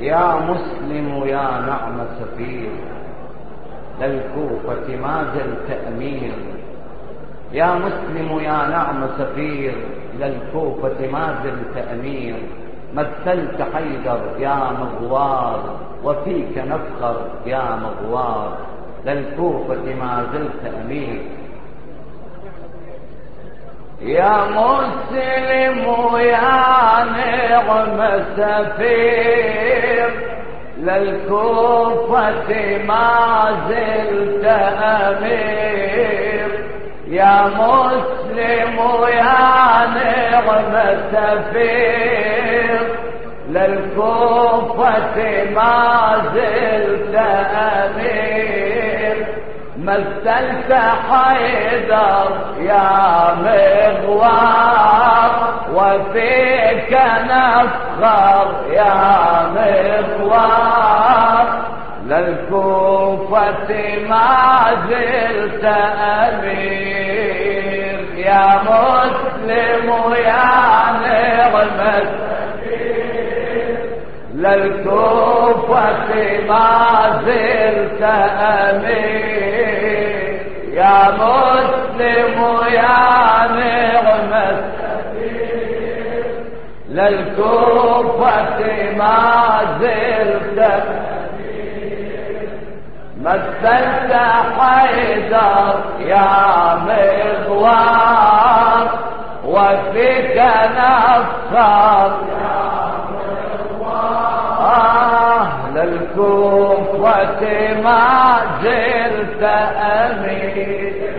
يا مسلم يا نعم سفير للكوفة ما زلت أمير يا مسلم يا نعم سفير للكوفة ما زلت أمير مثلت حيدر يا مغوار وفيك نفخر يا مغوار. للكوفة ما زلت أمير يا مسلم يا نعم سفير للكوفة ما زلت أمير. يا مسلم يا نعم سفير للكوفة ما زلت أمير. مثلت حيدر يا مغوار وفيك نفخر يا مغوار. للكوفة ما زلت أمير يا مسلم يا نعمة للكوفة ما زلت أمير. يا مسلم يا نعمة للكوفة ما زلت مثلت حيدر يا مغوار وفيك نفخر الكوفة ما زلت أمير.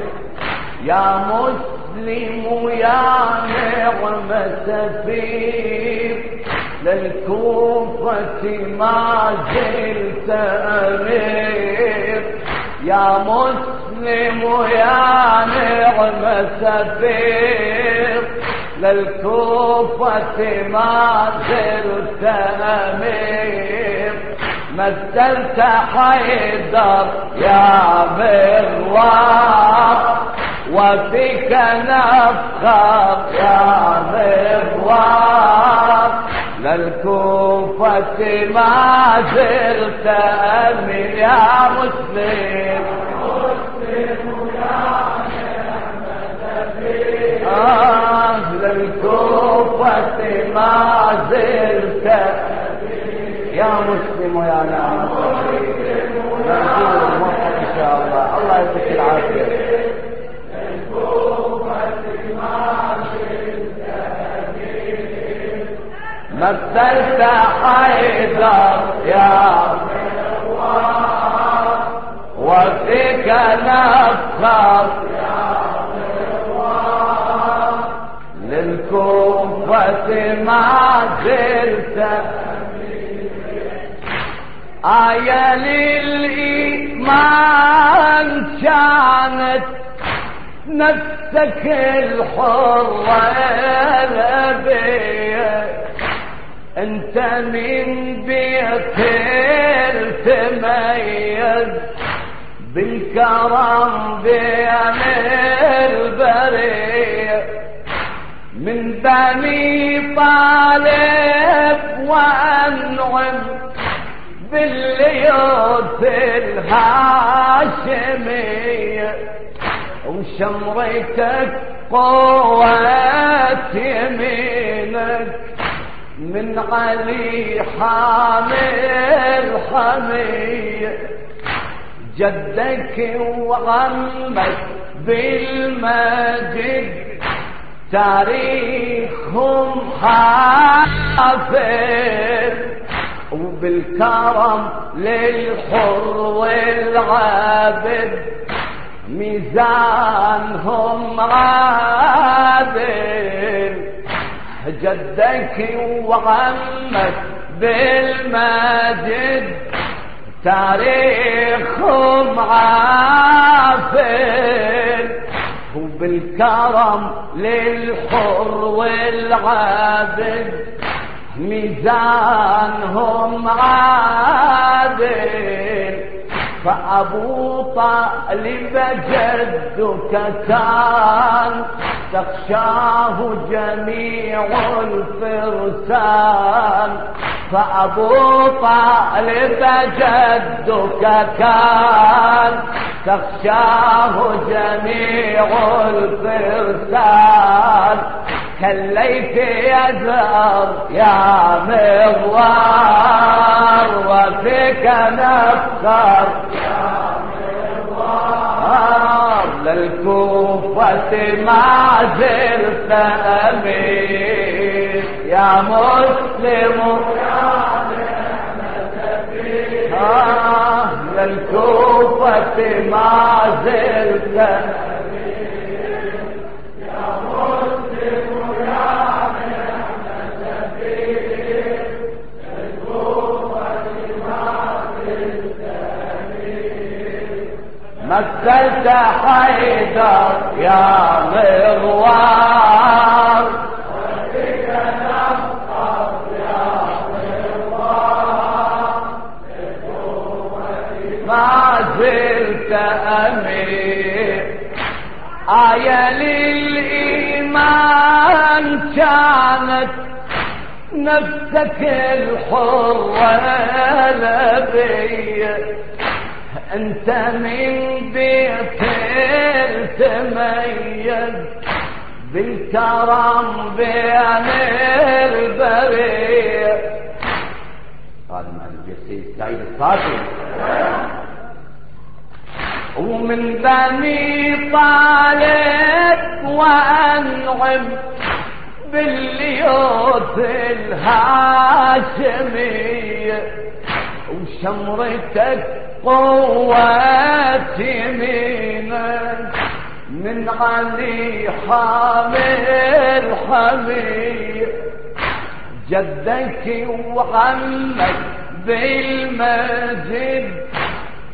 يا مسلم يا نعم سفير. للكوفة ما زلت أمير. يا مسلم يا نعم سفير. للكوفة ما زلت أمير. مثلت حيدر يا مغوار وفيك نفخر يا مغوار للكوفة ما زلت أمين يا مسلم. آه للكوفة ما زلت يا مسلم ويا نعم. الموفق إن شاء الله. الله يعطيك العافية. مثلت حيدر يا وفيك نفخر للكوفة ما زلت. آية للإيمان كانت نفسك الحرة نبيه أنت من بيت تميز بالكرم بين البرية من بني طالب وأنعم بالليوت الهاشمية وشمرتك قوة يمينك من علي حامل حمية. جدك وعمك بالمجد تاريخهم حافل وبالكرم للحر والعابد ميزانهم عادل جدك وعمك بالمجد. تاريخهم عافل وبالكرم للحر والعابد ميزانهم عادل. فأبو طالب جدك كان تخشاه جميع الفرسان. فأبو طالب جدك كان تخشاه جميع الفرسان. كليت يزر يا مغوار وفيك نفخر للكوفة ما زلت أمين. يا مسلم آه للكوفة ما زلت مثلت حيدر يا مغوار ما زلت أمير. آية للإيمان كانت نفسك الحرة لبي أنت من بيت تميز بالكرم بين البرية هذا مع السيد سعيد الصافي ومن بني طالب وأنعم بالليوث الهاشمية وشمرتك قوة يمينك من علي حامل حمير. جدك وعمك بالمسجد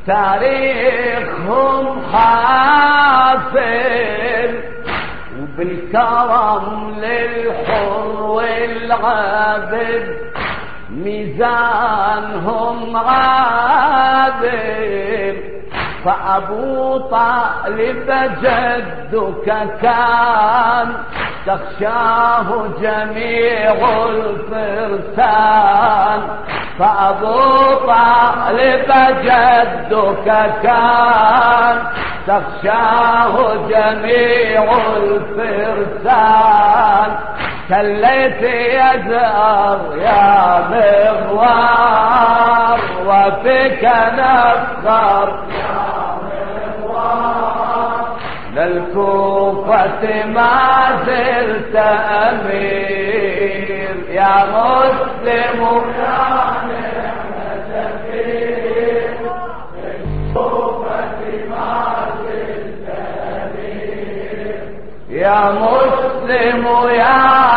تاريخهم حافل وبالكرم للحر والعابد ميزانهم عادل فأبو طالب جدك كان تخشاه جميع الفرسان. فأبو طالب جدك كان تخشاه جميع الفرسان. كليت يزأر يا مغوار وفيك نفخر للكوفة ما زلت أمير. يا مسلم يا مسلم يا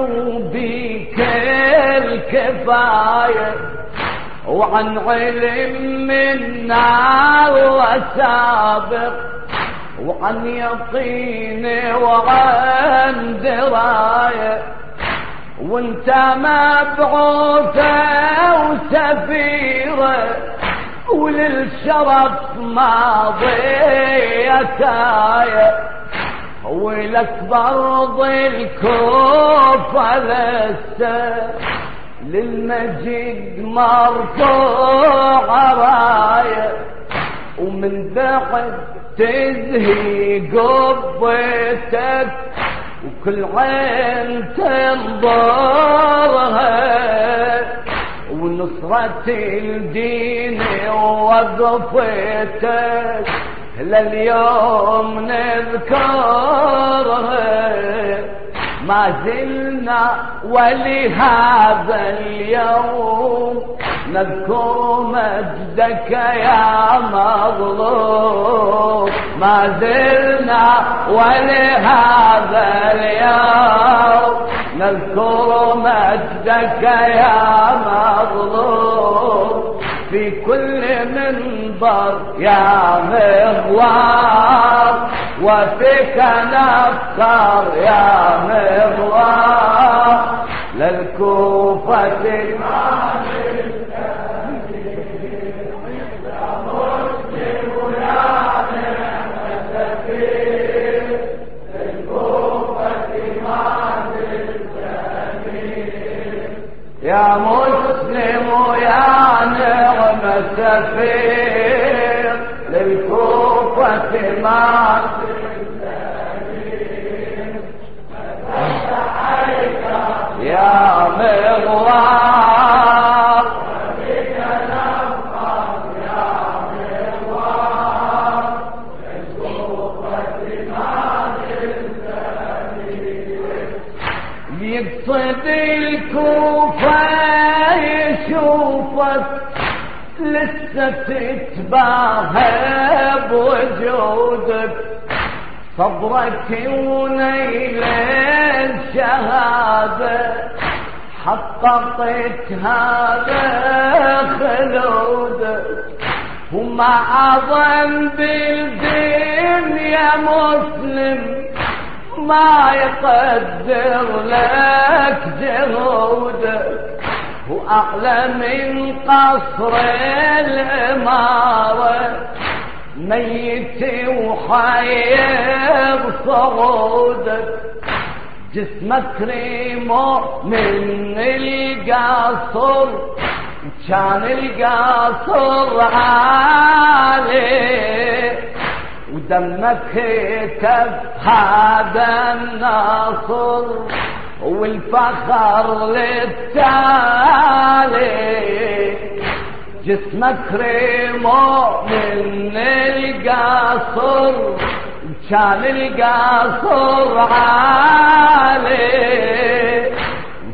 مخلص بك الكفاية وعن علم من نار وسابق وعن يقين وعن دراية وانت مبعوثة وسفيرة وللشرف ماضيتايا ولك برض الكوفة لسه للمجد مرفوع راية ومن بعد تزهي قبتك وكل عين تنظرها ونصرة الدين ووقفتك لليوم نذكرها ما زلنا ولهذا اليوم نذكر مجدك يا مظلوم. ما زلنا ولهذا اليوم نذكر مجدك يا مظلوم. في كل منبر يا مغوار وفيك نفكر يا مغوار. للكوفة يشوفك لسه تتباهى بوجودك صبرك ونيل الشهادة حققت هذا خلودك وما أظن بالدين يا مسلم ما يقدر لك جهودك وأعلى من قصر الإمارة ميت وحير صعودك جسمك ريمو من القصر كان القصر عالي. ودمك كف هذا النصر. والفخر للتالي. جسمك ريمو من القصر كان القصر عالي.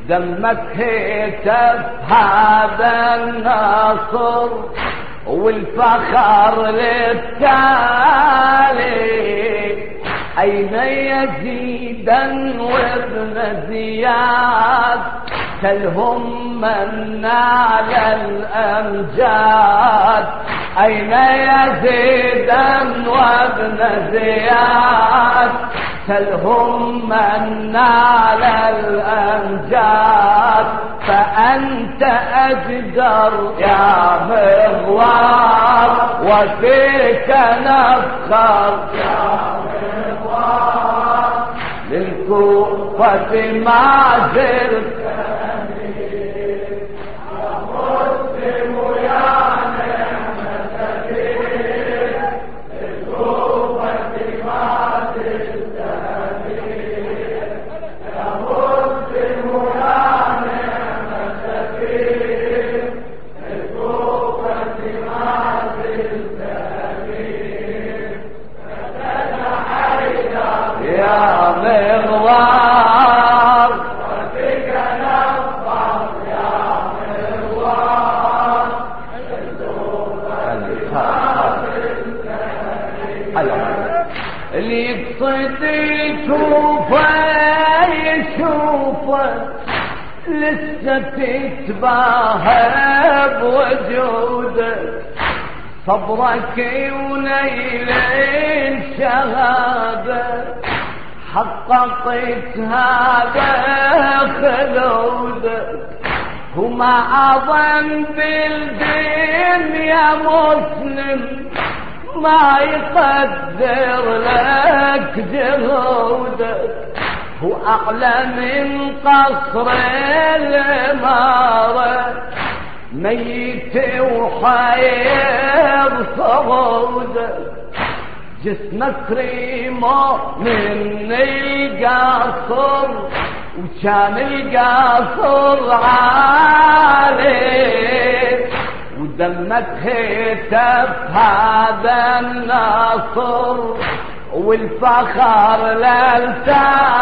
دمك هتف هذا النصر والفخر للتالي. أين يزيدا وابن زياد؟ تلهم من نال الأمجاد؟ أين يزيدا وابن زياد؟ تلهم من نال الأمجاد؟ فأنت أجدر يا مغوار وفيك نفخر يا مغوار. للكوفة ما زلت تتباهى بوجودك صبرك ونيل الشهادة. حققت هذا خلودك وما أظن بالدين يا مسلم ما يقدر لك جهودك وأعلى من قصر الإمارة. ميت وحير صعودك جسمك ريمو من القصر وكان القصر عالي ودمك هتف هذا النصر. والفخر للتالي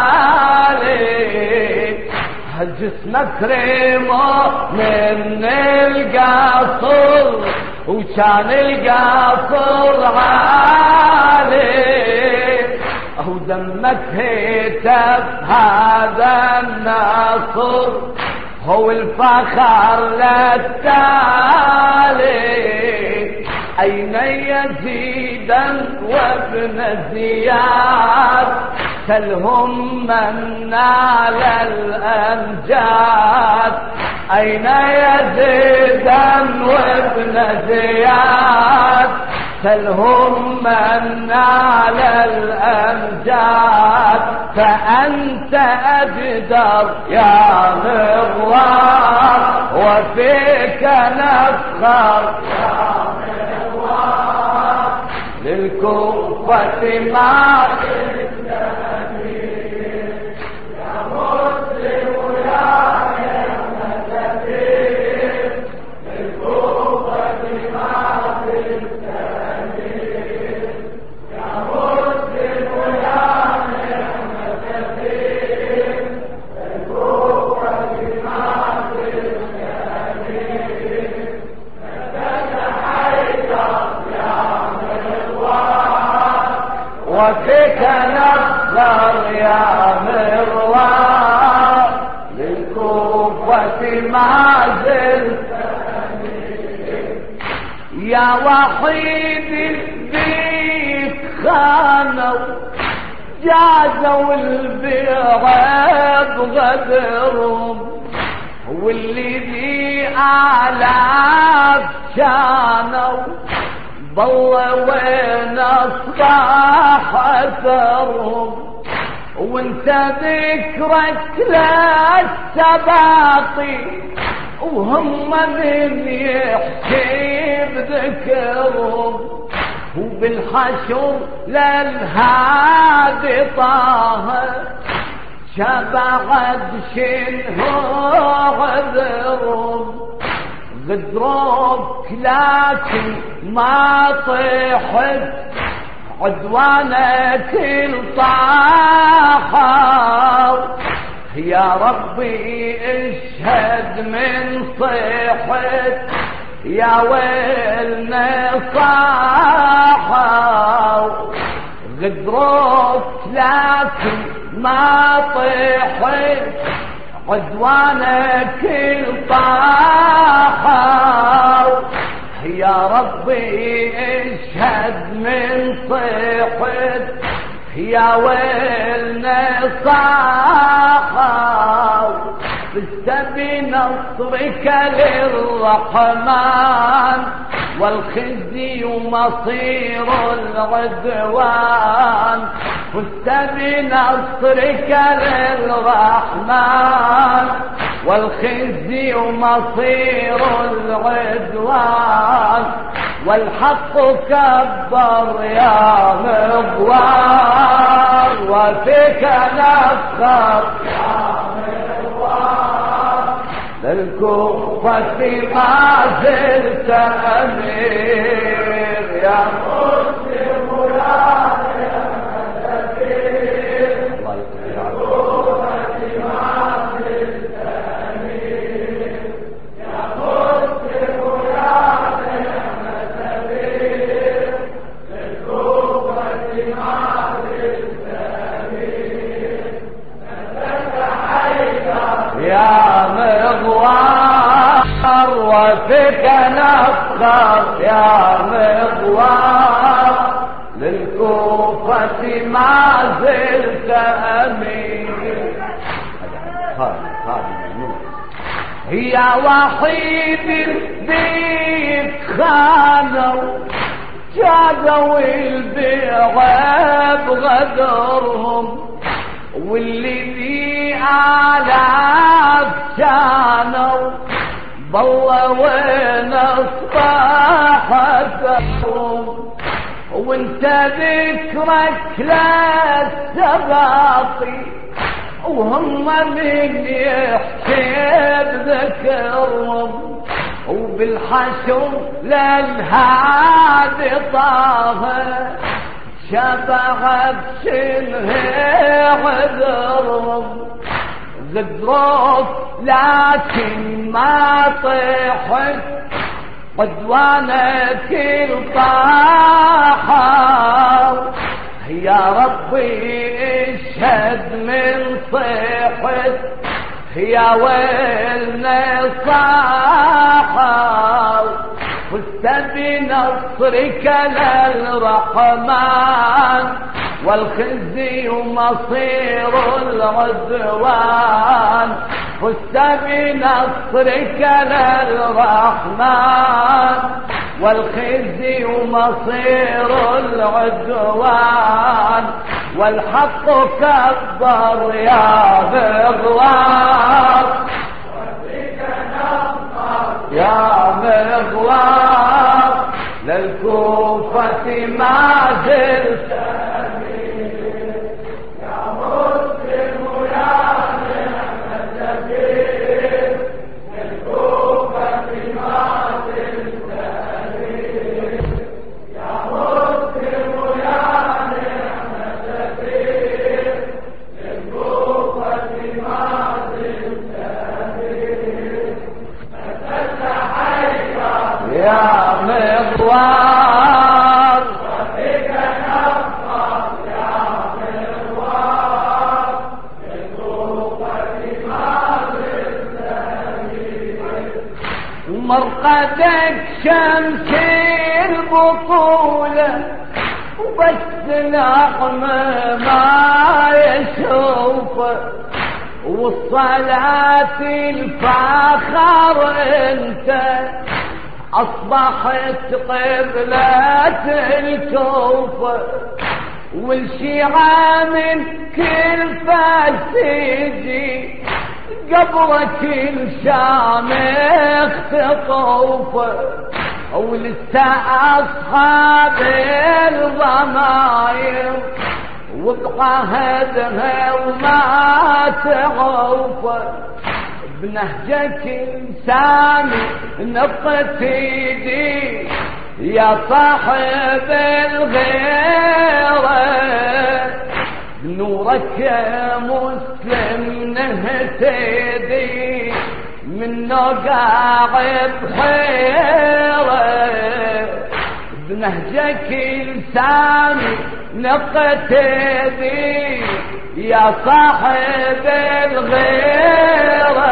جسمك ريمو من القصر وكان القصر عالي. هو دمك هيتف هذا النصر هو الفخر للتالي أين يزيدا وابن زياد؟ سلهم من نال الأمجاد؟ أين يزيدا وابن زياد؟ سلهم من نال الأمجاد؟ فأنت أجدر يا مغوار وفيك نفخر. يا دل کو پتلا ما زلت يا وحيد بيك خانوا جازوا البيع بغدرهم واللي ذي آلاف كانوا ضل وين أصبح أثرهم؟ وانت ذكرك للسباطي وهم من يحكي بذكرهم وبالحشر للهادي طه. شبعت شنه عذرهم غدروك لكن ما طيحت. عدوانك الطاحر يا ربي اشهد من صيحت يا ويلنا صاحر غدروك لكن ما طيحت. عدوانك الطاحر يا ربي اشهد من صيحت يا ويلنا صاحر فاستبي نصرك للرحمن والخزي مصير العدوان فزت بنصرك للرحمن والخزي مصير العدوان والحق كبر يا مغوار وفيك نفخر يا مغوار للكوفة ما زلت أمير يا مسلم هي وحيد بيك خانوا جادوا البيع بغدرهم واللي في آلاف كانوا ضل وين اصبحتهم وانت ذكرك للسباطي وهم من يحكي بذكرهم وبالحشر للهادي طه. شبعت شنه عذرهم غدروك لكن ما طيح صيحت عدوانك الطاحر يا ربي اشهد من صيحت يا ويلنا صاحر فزت بنصرك للرحمن والخزي مصير العدوان. فزت بنصرك للرحمن والخزي مصير العدوان والحق كبر يا مغوار يا مغوار للكوفة ما زلت شمس البطولة وبس العقم ما يشوف والصلاة الفاخر انت أصبحت قبلة الكوفة. والشيعة من كل فاسجي قبرك الشامخ تطوف ولسه اصحاب الضماير وبعهدها وما تعوف بنهجك لساني نقتدي يا صاحب الغيرة. نورك يا مسلم نهتدي. من قاعد حيرة بنهجك لساني نقتدي يا صاحب الغيرة.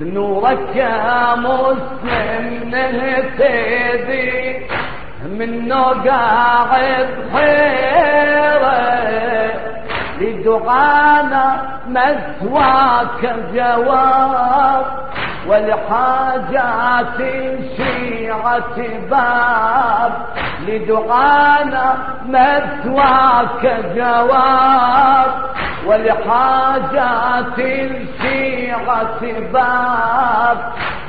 بنورك يا مسلم نهتدي من قاعد حيرة لدعانا مثواك جواب ولحاجات الشيعة باب. لدعانا مثواك جواب ولحاجات الشيعة باب.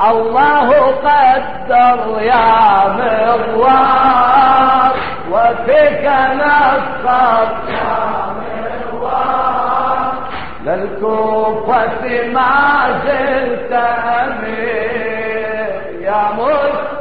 الله قدر يا مروار وفيك نصر. يا للكوفة ما زلت أمير. يا مروار